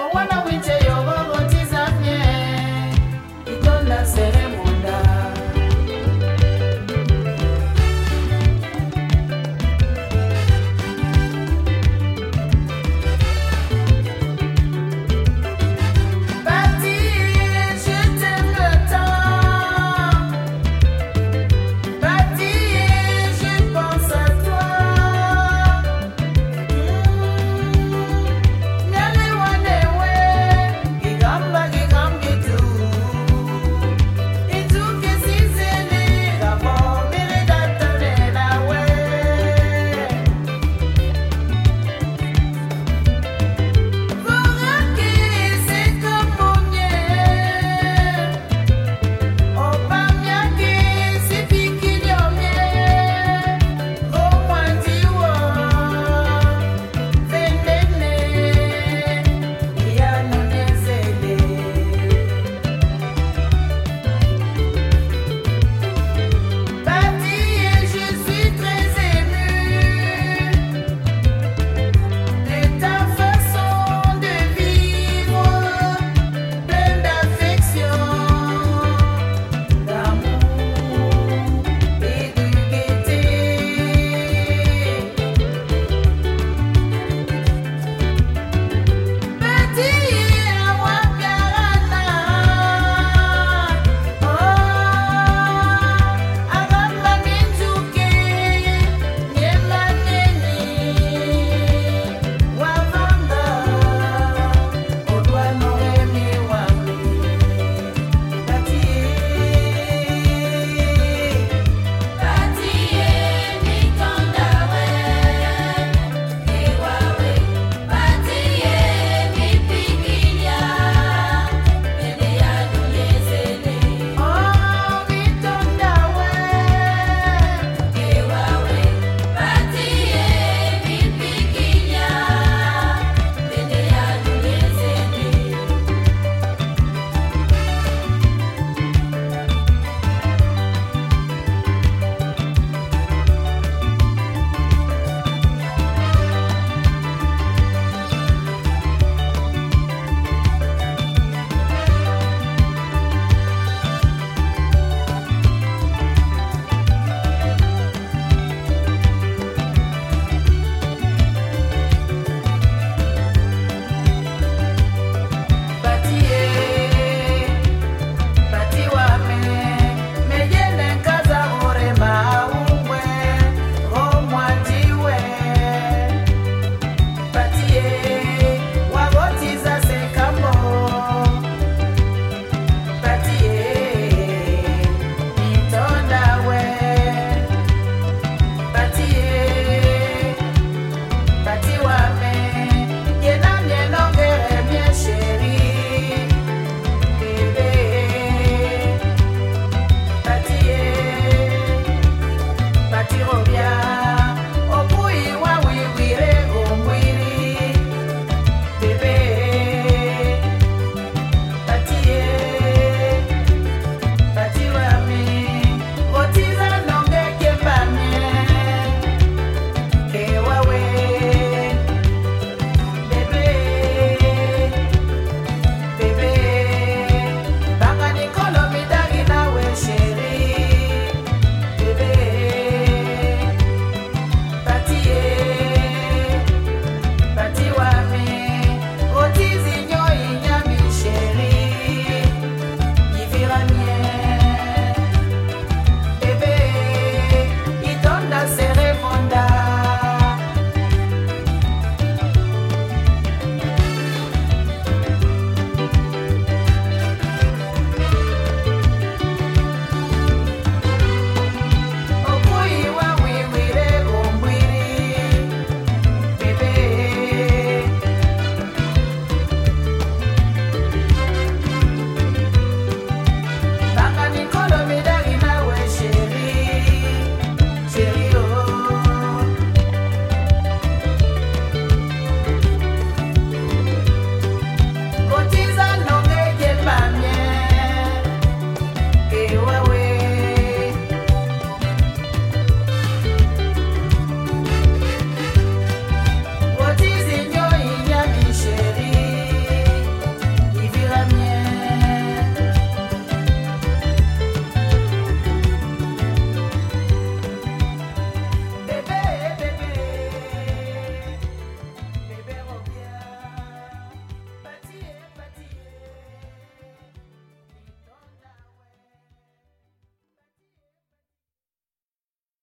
omwana win yoba